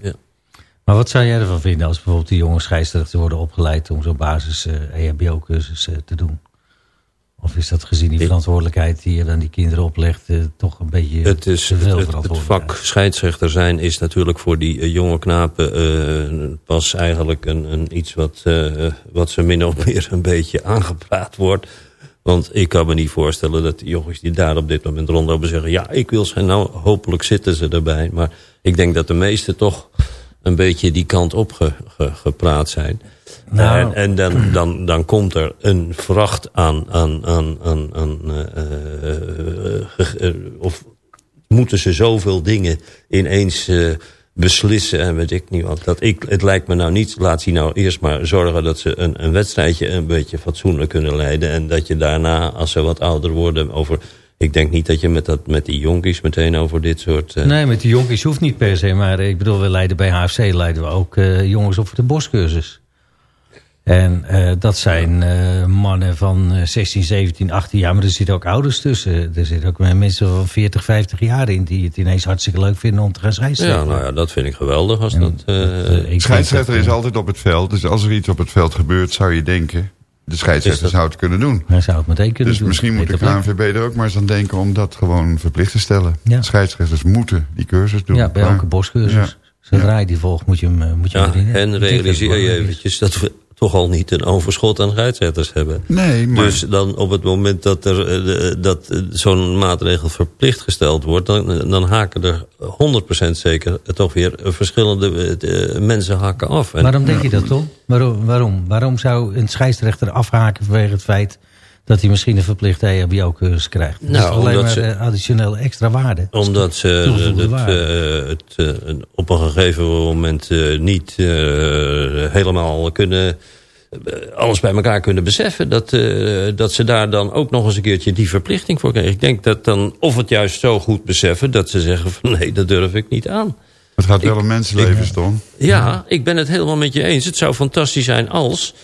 Maar wat zou jij ervan vinden als bijvoorbeeld die jonge scheidsrechters worden opgeleid... om zo'n basis eh EHBO-cursus te doen? Of is dat gezien die verantwoordelijkheid die je dan die kinderen oplegt... eh, toch een beetje Het, is, te het, veel het, het vak scheidsrechter zijn is natuurlijk voor die eh, jonge knapen eh, pas eigenlijk een, een iets wat, wat ze min of meer een beetje aangepraat wordt. Want ik kan me niet voorstellen dat die jongens die daar op dit moment rondlopen zeggen... ja, ik wil zijn, nou hopelijk zitten ze erbij. Maar ik denk dat de meesten toch een beetje die kant op ge- ge- gepraat zijn. Nou. En, en dan, dan, dan komt er een vracht aan, aan, aan, aan, aan eh, eh, eh, of moeten ze zoveel dingen ineens beslissen en weet ik niet wat. Dat ik, het lijkt me nou niet, laat ze nou eerst maar zorgen dat ze een, een wedstrijdje een beetje fatsoenlijk kunnen leiden. En dat je daarna, als ze wat ouder worden, over... Ik denk niet dat je met, dat, met die jonkies meteen over dit soort... Nee, met die jonkies hoeft niet per se. Maar ik bedoel, we leiden bij HFC leiden we ook jongens op de boscursus. En eh, dat zijn eh, mannen van eh, 16, 17, 18 jaar. Maar er zitten ook ouders tussen. Er zitten ook mensen van 40, 50 jaar in... die het ineens hartstikke leuk vinden om te gaan scheidsrechten. ja, nou ja, dat vind ik geweldig. Als dat, eh, denk Scheidsrechter dat, is eh, altijd op het veld. Dus als er iets op het veld gebeurt, zou je denken... de scheidsrechter dat- zou het kunnen doen. Hij zou het meteen kunnen Dus doen. misschien moet de. KNVB er ook maar eens aan denken... om dat gewoon verplicht te stellen. Ja. Scheidsrechters moeten die cursus doen. Ja, bij elke boscursus. Ja. Zodra je die volgt, moet je hem, eh, moet je ja, en realiseer je eventjes dat we toch al niet een overschot aan scheidsrechters hebben. Nee, maar... Dus dan op het moment dat, er, eh, de- dat eh, zo'n maatregel verplicht gesteld wordt... dan, dan haken er 100% zeker toch weer verschillende eh, mensen haken af. En, Waarom denk je dat, Tom? Waarom, waarom? Waarom zou een scheidsrechter afhaken vanwege het feit... dat hij misschien een verplichte EHBO-cursus krijgt? Dat Nou, is toch alleen maar ze- eh, additioneel extra waarde. Omdat ze het, waarde. eh, het eh, op een gegeven moment eh, niet eh, helemaal kunnen... alles bij elkaar kunnen beseffen. Dat, eh, dat ze daar dan ook nog eens een keertje die verplichting voor krijgen. Ik denk dat dan of het juist zo goed beseffen... dat ze zeggen van [LAUGHS] nee, dat durf ik niet aan. Het gaat wel om mensenlevens, Tom. Ja, ik ben het helemaal met je eens. Het zou fantastisch zijn als...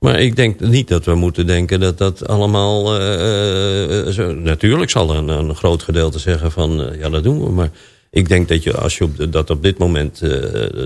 Maar ik denk niet dat we moeten denken dat dat allemaal... eh, eh, zo, natuurlijk zal een, een groot gedeelte zeggen van... eh, ja, dat doen we. Maar ik denk dat je als je op, de- dat op dit moment... eh,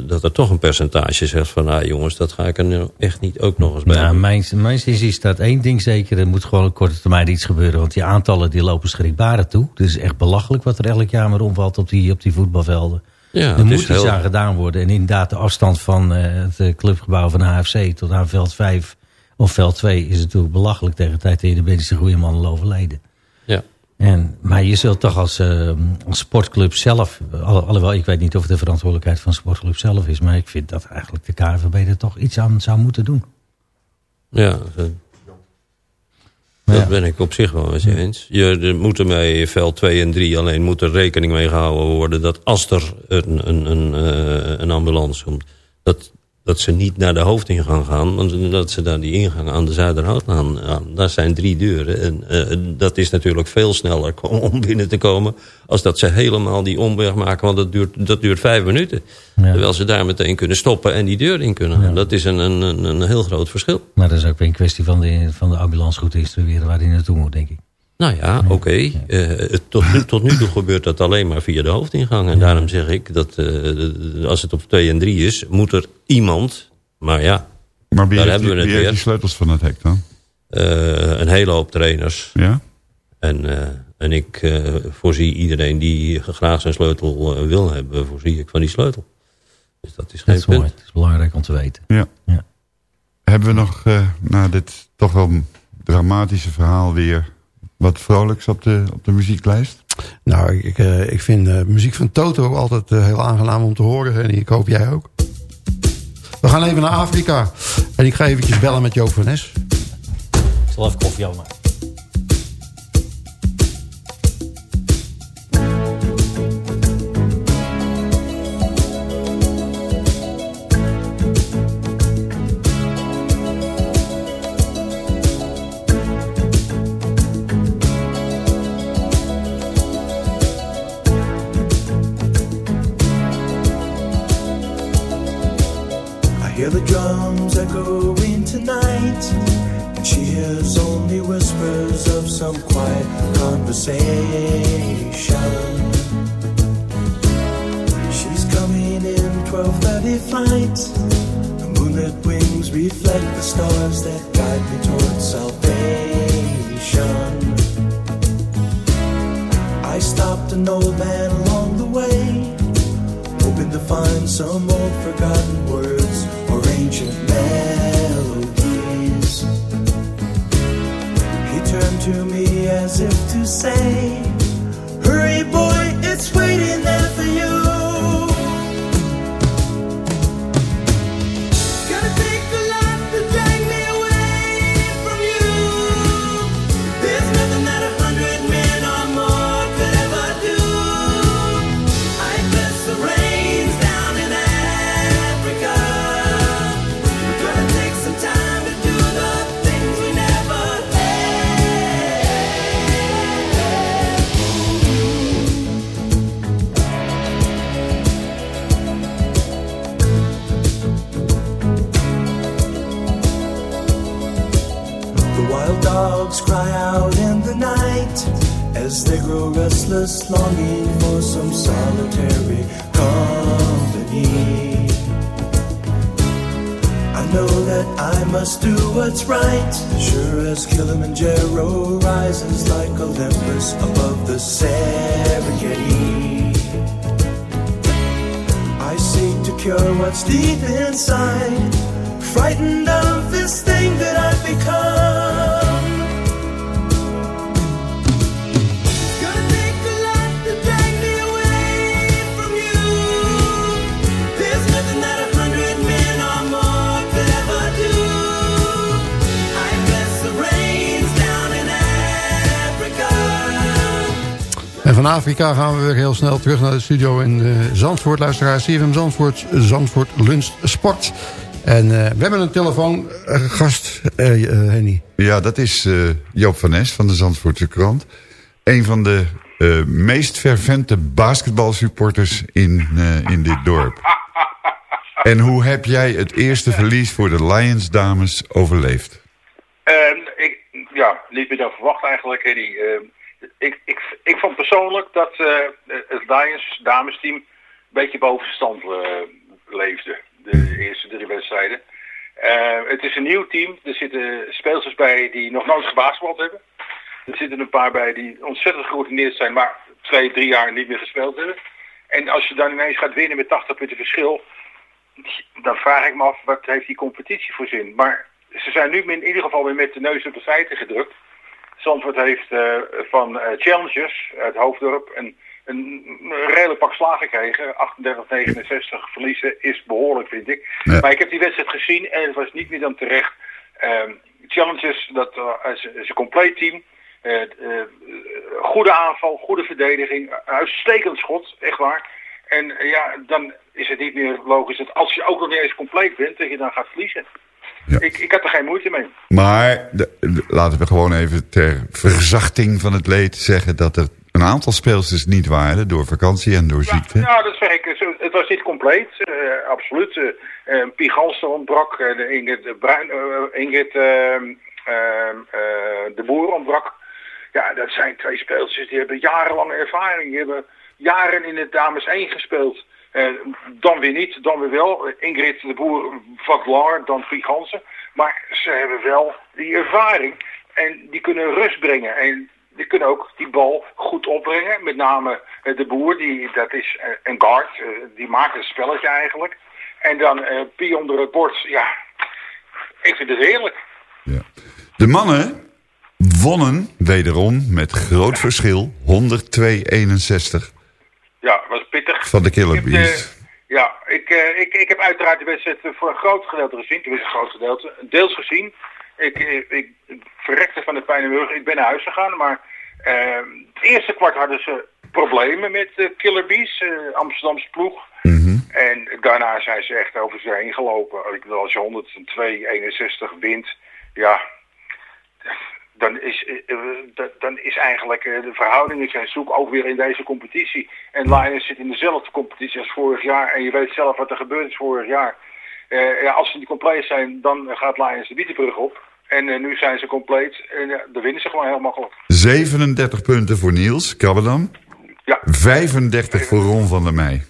dat er toch een percentage zegt van... nou jongens, dat ga ik er nu echt niet ook nog eens bij Nou, mijn, mijn zin is dat één ding zeker. Er moet gewoon op korte termijn iets gebeuren. Want die aantallen die lopen schrikbarend toe. Het is echt belachelijk wat er elk jaar maar omvalt op die, op die voetbalvelden. Ja, er moet iets heel- aan gedaan worden. En inderdaad de afstand van eh, het eh, clubgebouw van AFC tot aan veld 5 of veld 2 is natuurlijk belachelijk tegen de tijd dat je de medische goede al overleden. Ja. En, maar je zult toch als, eh, als sportclub zelf, alle- alhoewel ik weet niet of het de verantwoordelijkheid van de sportclub zelf is, maar ik vind dat eigenlijk de KNVB er toch iets aan zou moeten doen. Ja, dat ben ik op zich wel je eens. Je, er moeten bij veld 2 en 3 alleen moet er rekening mee gehouden worden... dat als er een, een, een, eh, een ambulance komt... Dat, dat ze niet naar de hoofdingang gaan... want dat ze daar die ingang aan de Zuiderhout aan... daar zijn drie deuren. En eh, dat is natuurlijk veel sneller [LAUGHS] om binnen te komen... als dat ze helemaal die omweg maken. Want dat duurt, dat duurt vijf minuten. Terwijl ze daar meteen kunnen stoppen en die deur in kunnen gaan. Dat is een, een, een, een heel groot verschil. Maar dat is ook weer een kwestie van de, van de ambulance goed te instrueren waar hij naartoe moet, denk ik. Nou ja, oké. Eh, tot, nu, tot nu toe gebeurt dat alleen maar via de hoofdingang. En daarom zeg ik dat eh, als het op 2 en 3 is, moet er iemand... Maar ja, Maar wie daar heeft, hebben die, we het wie heeft die sleutels van het hek dan? Eh, een hele hoop trainers. Ja? En, eh, en ik eh, voorzie iedereen die graag zijn sleutel wil hebben, voorzie ik van die sleutel. Dus dat is geen Dat is mooi. punt. Het is belangrijk om te weten. Ja. Ja. Hebben we nog eh, na dit toch wel dramatische verhaal weer wat vrolijks op de, op de muzieklijst? Nou, ik, ik, eh, ik vind eh, muziek van Toto altijd eh, heel aangenaam om te horen. En ik hoop jij ook. We gaan even naar Afrika. En ik ga eventjes bellen met Joop van Nes. Ik zal even koffie al deep inside, frightened of this thing that I've become. Van Afrika gaan we weer heel snel terug naar de studio in eh, Zandvoort. Luisteraars, CFM Zandvoort, Zandvoort Lunch Sport. En eh, we hebben een telefoongast, eh eh, Henny. Ja, dat is eh, Joop van Nes van de Zandvoortse krant. Een van de eh, meest fervente basketbalsupporters in, eh, in dit dorp. [LAUGHS] En hoe heb jij het eerste verlies voor de Lions dames overleefd? Ehm, ik, ja, niet meer dan verwacht eigenlijk. Eddie. Ik, ik, ik vond persoonlijk dat eh, het Lions damesteam een beetje boven stand eh, leefde. De eerste drie wedstrijden. Eh, het is een nieuw team. Er zitten speelsters bij die nog nooit gebasketbald hebben. Er zitten een paar bij die ontzettend geroutineerd zijn, maar twee, drie jaar niet meer gespeeld hebben. En als je dan ineens gaat winnen met 80 punten verschil, dan vraag ik me af, wat heeft die competitie voor zin? Maar ze zijn nu in ieder geval weer met de neus op de feiten gedrukt. Zandvoort heeft eh, van eh, Challengers uit Hoofddorp een, een, redelijk pak slagen gekregen. 38-69 verliezen is behoorlijk, vind ik. Ja. Maar ik heb die wedstrijd gezien en het was niet meer dan terecht. Ehm, Challengers, dat eh, is, is een compleet team. Goede aanval, goede verdediging, uitstekend schot, echt waar. En ja, dan is het niet meer logisch dat als je ook nog niet eens compleet bent, dat je dan gaat verliezen. Ik, ik had er geen moeite mee. Maar de- de- laten we gewoon even ter verzachting van het leed zeggen... dat er een aantal speelsters niet waren door vakantie en door ziekte. Ja, dat zeg ik. Het was niet compleet, eh, absoluut. Ganster ontbrak, eh, de Ingrid, de Bruin, eh, Ingrid ehm, ehm, eh, de Boer ontbrak. Ja, dat zijn twee speelsters die hebben jarenlange ervaring. Die hebben jaren in het dames 1 gespeeld. Eh, dan weer niet, dan weer wel. Ingrid de Boer wat langer dan Gansen. Maar ze hebben wel die ervaring. En die kunnen rust brengen. En die kunnen ook die bal goed opbrengen. Met name eh, de boer, die, dat is eh, een guard. die maakt het spelletje eigenlijk. En dan eh Pie onder het bord. Ja, ik vind het heerlijk. De mannen wonnen wederom met groot verschil 102-61 Ja, was pittig. van de Killer Ik heb, Beast. eh, ja, ik, eh, ik, ik heb uiteraard de wedstrijd voor een groot gedeelte gezien. Tenminste, een groot gedeelte. Deels gezien. Ik, eh, ik, ik verrekte van de pijn in mijn rug. Ik ben naar huis gegaan. Maar eh, het eerste kwart hadden ze problemen met eh, Killer Bees, Amsterdamse ploeg. En daarna zijn ze echt over ze heen gelopen. Ik bedoel, als je 102, 61 wint, ja, dan is, eh, eh, dan is eigenlijk eh, de verhoudingen zijn zoek ook weer in deze competitie. En Lions zit in dezelfde competitie als vorig jaar. En je weet zelf wat er gebeurd is vorig jaar. Eh, ja, als ze niet compleet zijn, dan gaat Lions de Bietenbrug op. En nu zijn ze compleet en eh, dan winnen ze gewoon heel makkelijk. 37 punten voor Niels Krabbedam. Ja. 35 voor Ron van der Meij.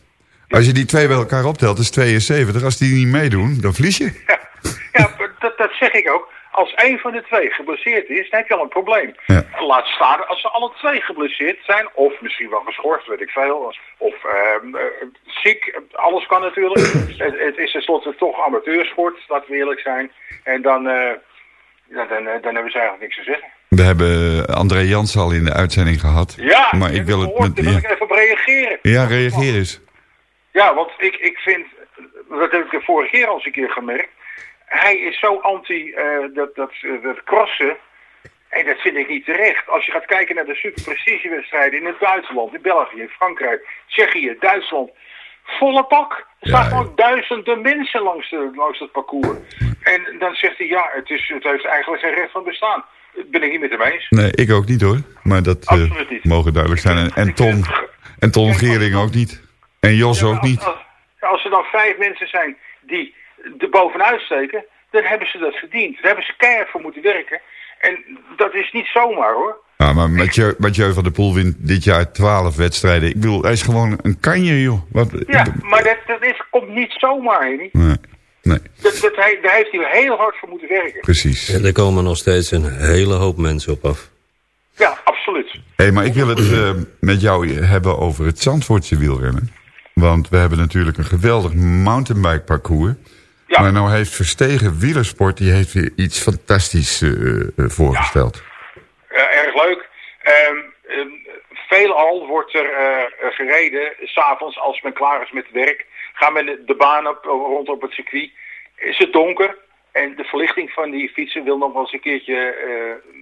Als je die twee bij elkaar optelt, is 72. Als die niet meedoen, dan verlies je. Ja, maar dat, dat zeg ik ook. Als één van de twee geblesseerd is, dan heb je al een probleem. Laat staan als ze alle twee geblesseerd zijn, of misschien wel geschorst, weet ik veel. Of ehm, eh, ziek, alles kan natuurlijk. [CLEARS THROAT] het, het is tenslotte toch amateursport, laten we eerlijk zijn. En dan, eh, ja, dan, eh, dan hebben ze eigenlijk niks te zeggen. We hebben André Jans al in de uitzending gehad. Ja, maar ik wil het met... wil ik Ja, even op reageren. ja reageer eens. Ja, want ik, ik vind, dat heb ik de vorige keer al eens een keer gemerkt. Hij is zo anti eh, dat, dat, dat crossen. En dat vind ik niet terecht. Als je gaat kijken naar de superprecisiewedstrijden in het buitenland, in België, in Frankrijk, Tsjechië, Duitsland. Volle pak. Er staan gewoon duizenden mensen langs, de, langs het parcours. En dan zegt hij, ja, het, is, het heeft eigenlijk geen recht van bestaan. Dat ben ik niet met hem eens. Nee, ik ook niet hoor. Maar dat niet. mogen duidelijk zijn. En, en Ton, en Ton Gering ook niet. En Jos ook niet. Als, als er dan vijf mensen zijn die er bovenuit steken, dan hebben ze dat verdiend. Daar hebben ze keihard voor moeten werken. En dat is niet zomaar hoor. Ja, maar Mathieu, Mathieu van der Poel wint dit jaar 12 wedstrijden. Ik bedoel, hij is gewoon een kanje, joh. Wat, Ja, maar dat, dat is, komt niet zomaar, Henny. Nee, nee, Dat, dat, hij, daar heeft hij heel hard voor moeten werken. precies. En er komen nog steeds een hele hoop mensen op af. Ja, absoluut. Hé, maar ik wil het eh, met jou hebben over het Zandvoortse wielrennen. Want we hebben natuurlijk een geweldig mountainbike parcours. Maar nou heeft Verstegen Wielersport, die heeft weer iets fantastisch eh, eh, voorgesteld. Eh, erg leuk. Ehm, ehm, veelal wordt er eh, gereden, s'avonds als men klaar is met werk. Gaan men de, baan op, rond op het circuit. Is het donker en de verlichting van die fietsen wil nog wel eens een keertje,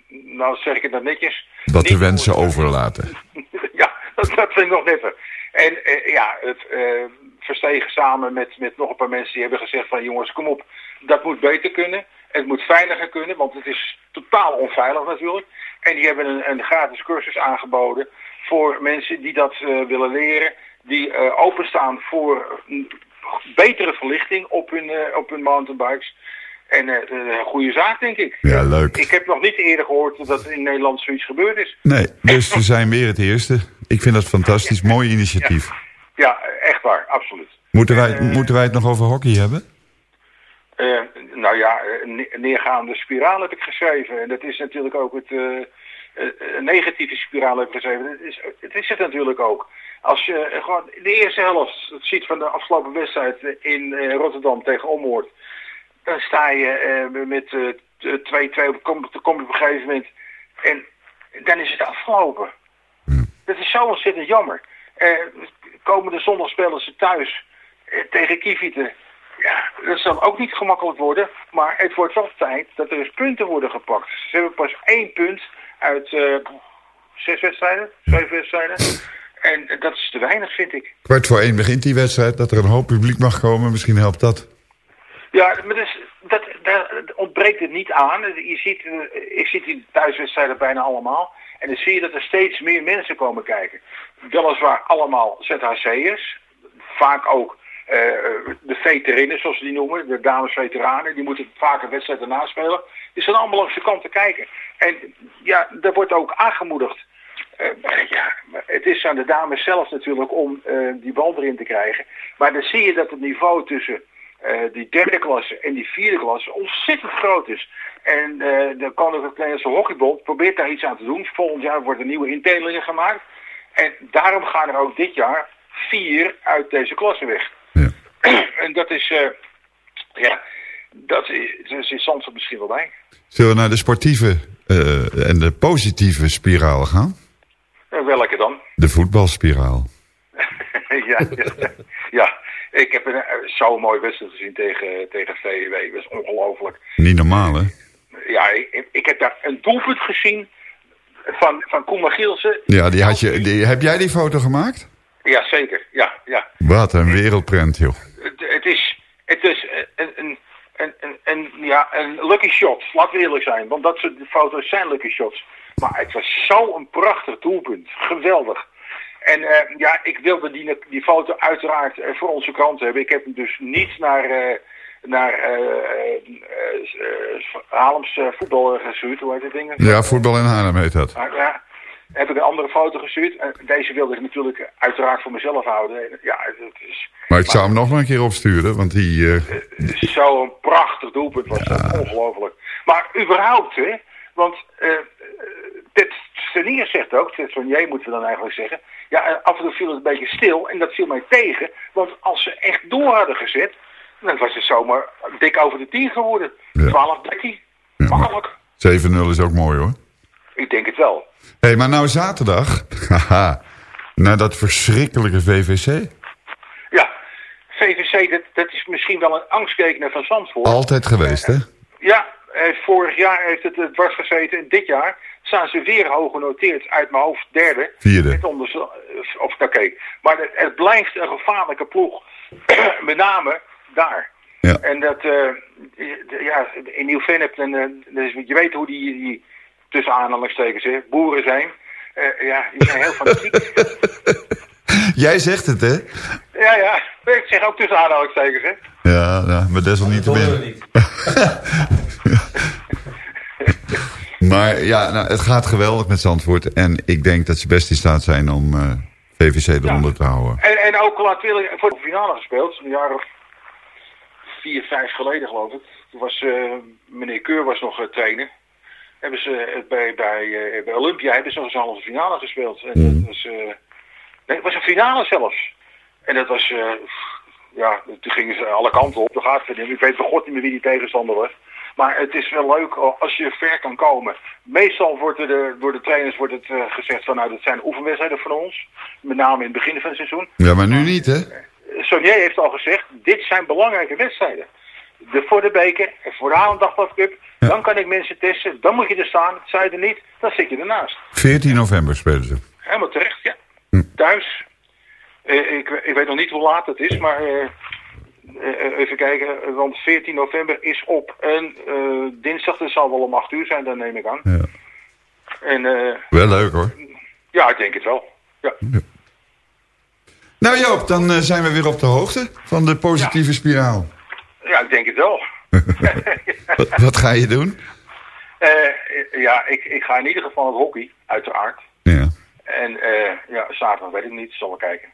nou zeg ik het dan netjes, Wat de wensen overlaten. [LAUGHS] ja, dat, [LAUGHS] dat vind ik nog netter. En ja, het Verstegen samen met, met nog een paar mensen die hebben gezegd van jongens, kom op, dat moet beter kunnen. Het moet veiliger kunnen, want het is totaal onveilig natuurlijk. En die hebben een, een gratis cursus aangeboden voor mensen die dat eh, willen leren. Die eh, openstaan voor een betere verlichting op hun, eh, op hun mountainbikes. En een goede zaak, denk ik. Ja, leuk. Ik heb nog niet eerder gehoord dat in Nederland zoiets gebeurd is. Nee, dus we zijn weer het eerste. Ik vind dat fantastisch. Mooi initiatief. Ja, echt waar, absoluut. Moeten wij, moeten wij het nog over hockey hebben? Eh, nou ja, een ne- neergaande spiraal heb ik geschreven. En dat is natuurlijk ook het eh, eh, een negatieve spiraal heb ik geschreven. Het is, het is het natuurlijk ook. Als je eh, gewoon de eerste helft het ziet van de afgelopen wedstrijd eh, in eh, Rotterdam tegen Ommoord. Dan sta je eh, met eh, 2-2 kom, kom je op een gegeven moment. En dan is het afgelopen. Dat is zo ontzettend jammer. Komende zondag spelen ze thuis eh, tegen Kievieten. Ja, dat zal ook niet gemakkelijk worden. Maar het wordt wel tijd dat er eens punten worden gepakt. Ze hebben pas één punt uit eh, zes wedstrijden, zeven wedstrijden. En dat is te weinig, vind ik. Kwart voor één begint die wedstrijd. Dat er een hoop publiek mag komen. Misschien helpt dat. Ja, maar dus, dat, daar ontbreekt het niet aan. Je ziet, eh, ik zie die thuiswedstrijden bijna allemaal. En dan zie je dat er steeds meer mensen komen kijken. Weliswaar allemaal ZHC'ers. Vaak ook eh, de veterinnen, zoals ze die noemen. De dames veteranen. Die moeten vaak een wedstrijd erna spelen. Die zijn allemaal langs de kant te kijken. En ja, daar wordt ook aangemoedigd. Eh, ja, het is aan de dames zelf natuurlijk om eh, die bal erin te krijgen. Maar dan zie je dat het niveau tussen eh, die derde klasse en die vierde klasse ontzettend groot is. En eh, de Koninklijke Nederlandse Hockeybond probeert daar iets aan te doen. Volgend jaar worden nieuwe indelingen gemaakt. En daarom gaan er ook dit jaar vier uit deze klasse weg. [CLEARS THROAT] en dat is, eh, ja, dat is, dat zit misschien wel bij. Zullen we naar de sportieve en de positieve spiraal gaan? Welke dan? De voetbalspiraal. [LAUGHS] ja, ja, ja, ik heb een, eh, zo'n mooie wedstrijd gezien tegen, tegen VW. Dat is ongelooflijk. Niet normaal, hè? Ja, ik, ik heb daar een doelpunt gezien van, van Koen Magielsen. Ja, die had je, die, heb jij die foto gemaakt? Ja, zeker. Ja, ja. Wat een wereldprent, joh. Het, het is, het is een, een, een, een, een, ja, een lucky shot. We eerlijk zijn. Want dat soort foto's zijn lucky shots. Maar het was zo'n prachtig doelpunt. Geweldig. En eh, ja, ik wilde die, die foto uiteraard eh, voor onze krant hebben. Ik heb hem dus niet naar, eh naar Haarlems voetbal gestuurd. Hoe heet dat ding? Ja, voetbal in Haarlem heet dat. Maar, ja, heb ik een andere foto gestuurd. Deze wilde ik natuurlijk uiteraard voor mezelf houden. Ja, het is Maar ik zou hem nog een keer opsturen, want die... zo'n prachtig doelpunt was dat. Ongelooflijk. Maar überhaupt, hè. Want Ted Stenier zegt ook, Ted Sonier moeten we dan eigenlijk zeggen. Ja, af en toe viel het een beetje stil. En dat viel mij tegen. Want als ze echt door hadden gezet, dan was het zomaar dik over de 10 geworden. 12-13. Makkelijk. 7-0 is ook mooi, hoor. Ik denk het wel. Hé, hey, maar nou zaterdag... Haha. Na dat verschrikkelijke VVC. Ja, VVC, dat, dat is misschien wel een angstkekener van Zandvoort. Altijd geweest, hè? Ja, vorig jaar heeft het dwars gezeten. En dit jaar staan ze weer hoog genoteerd. Uit mijn hoofd derde. Vierde. Met onders- of, Oké, maar het, het blijft een gevaarlijke ploeg. [CLEARS THROAT] Met name daar. Ja. En dat, eh, ja, in Nieuw-Vennep, en, dus je weet hoe die, die tussen aanhalingstekens, hè, boeren zijn. Eh, ja, die zijn heel fanatiek. [LAUGHS] Jij zegt het, hè? ja, ja, ik zeg ook tussen aanhalingstekens, hè. Ja, ja maar desalniettemin. [LAUGHS] maar ja, nou, het gaat geweldig met Zandvoort. En ik denk dat ze best in staat zijn om eh, VVC eronder te houden. En, en ook laat willen voor de finale gespeeld, een jaar of vier, vijf geleden geloof ik. Toen was eh, meneer Keur was nog uh, trainer. Hebben ze eh, bij, bij, eh, bij Olympia hebben ze nog eens een halve finale gespeeld. En dat was, eh, nee, het was een finale zelfs. En dat was, eh, ja, toen gingen ze alle kanten op. Dan gaat het, ik weet bij god niet meer wie die tegenstander was. Maar het is wel leuk als je ver kan komen. Meestal wordt er de, door de trainers wordt het uh, gezegd van nou dat zijn oefenwedstrijden van ons. Met name in het begin van het seizoen. Ja, maar nu niet, hè? Sonier heeft al gezegd, dit zijn belangrijke wedstrijden. De, voor de beker en voor de Avonddagblad Cup. Dan kan ik mensen testen. Dan moet je er staan. Zij er niet, dan zit je ernaast. 14 november spelen ze. Helemaal terecht, ja. Thuis. Eh, ik, ik weet nog niet hoe laat het is, maar eh, eh, even kijken. Want 14 november is op een eh, dinsdag. Dat zal wel om 8 uur zijn, dan neem ik aan. Ja. En eh, Wel leuk, hoor. ja, ik denk het wel. Ja. Nou Joop, dan eh, zijn we weer op de hoogte van de positieve spiraal. ja, ik denk het wel. [LAUGHS] wat, wat ga je doen? Eh, ja, ik, ik ga in ieder geval het hockey, uiteraard. Ja. En eh, ja, zaterdag weet ik niet, zal we kijken.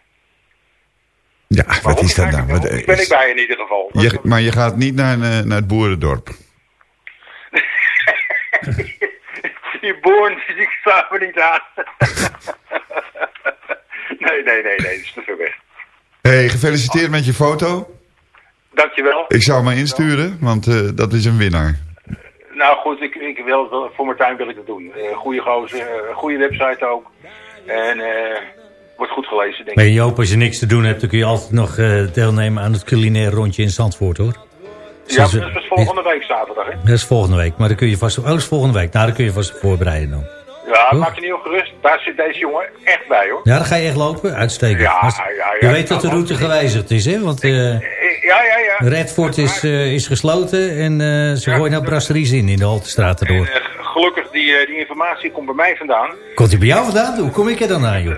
Ja, wat is dat nou? Wat, Hockey ben ik bij in ieder geval. je, maar je gaat niet naar, eh, naar het boerendorp. [LAUGHS] Die zie ik samen niet aan. [LAUGHS] nee, nee, nee, nee, dat is te ver weg. hey, gefeliciteerd met je foto. Dankjewel. Ik zou hem maar insturen, want eh, dat is een winnaar. Nou goed, ik, ik wil, voor Martijn wil ik dat doen. Eh goede gozer, eh, goede website ook. En eh wordt goed gelezen, denk Maar ik. Joop, als je niks te doen hebt, dan kun je altijd nog eh, deelnemen aan het culinair rondje in Zandvoort, hoor. Ja, dat eh, is volgende week zaterdag, hè? Dat is volgende week, maar dan kun je vast... Oh, dat is volgende week. Nou, dan kun je vast voorbereiden dan. Ja, maak je niet ongerust. Daar zit deze jongen echt bij, hoor. Ja, dan ga je echt lopen. Uitstekend. Ja, ja, ja, je weet dat de route gewijzigd is, hè? Want eh Ja, ja, ja. Redford is, is gesloten en ze gooien nou brasseries in, in de Haltestraat erdoor. Eh, gelukkig, die, die informatie komt bij mij vandaan. Komt hij bij jou vandaan? Hoe kom ik er dan aan, joh?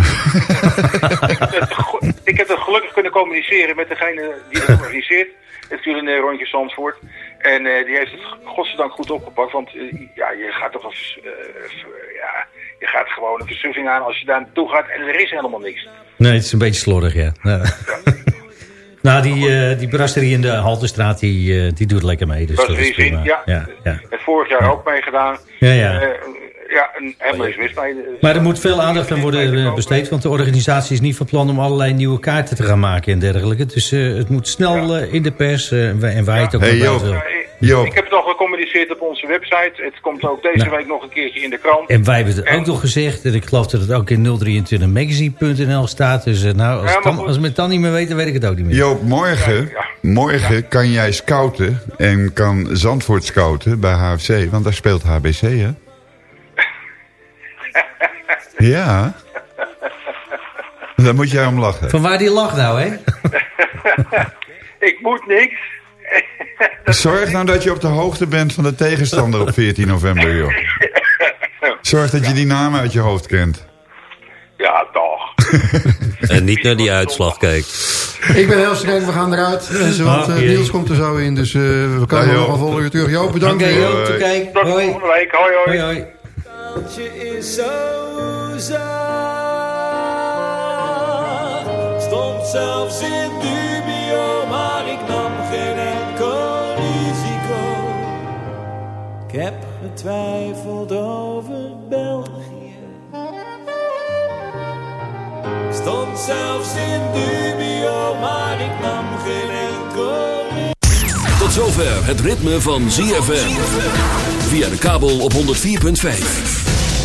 [LAUGHS] Ik heb dat gelukkig kunnen communiceren met degene die het organiseert. Het culinair rondje Zandvoort. En eh, die heeft het godzijdank goed opgepakt. Want eh, ja, je gaat toch als, eh, ja, je gaat gewoon een versuffing aan als je daar naartoe gaat en er is helemaal niks. Nee, het is een beetje slordig, ja. Ja. [LAUGHS] nou, die, eh, die brasserie in de Haltestraat, die, eh, die doet lekker mee. Dus dat is prima. ja. ja, ja. En vorig jaar ook meegedaan. Ja, ja. Eh, ja, en helemaal niks mis mee. Maar er moet veel aandacht aan worden eh, besteed, want de organisatie is niet van plan om allerlei nieuwe kaarten te gaan maken en dergelijke. Dus eh, het moet snel eh, in de pers eh, en wij- het ook Hey, naar Joop. Ik heb het al gecommuniceerd op onze website. Het komt ook deze Nou. week nog een keertje in de krant. En wij hebben het ook nog gezegd, en ik geloof dat het ook in 023magazine.nl staat. Dus eh, nou, als, Ja, dan, als we het dan niet meer weten, weet ik het ook niet meer. Joop, morgen, morgen kan jij scouten en kan Zandvoort scouten bij HFC, want daar speelt HBC, hè? Ja. Daar moet jij om lachen. Van waar die lach nou, hè? [LAUGHS] Ik moet niks. [LAUGHS] Zorg nou dat je op de hoogte bent van de tegenstander op 14 november, joh. Zorg dat je die namen uit je hoofd kent. Ja, toch. [LAUGHS] En niet naar die uitslag kijkt. Ik ben heel streng, we gaan eruit. Mensen, want eh, Oké. Niels komt er zo in, dus eh, we komen Ja, nog wel volgende keer terug. Joop, bedankt. Oké. Joop, tot kijk. Tot Hoi. volgende week. Hoi, hoi. Hoi, hoi. Stond zelfs in dubio, maar ik nam geen enkel risico. Ik heb getwijfeld over België. Stond zelfs in dubio, maar ik nam geen enkel risico. Tot zover het ritme van ZFM. Via de kabel op 104.5.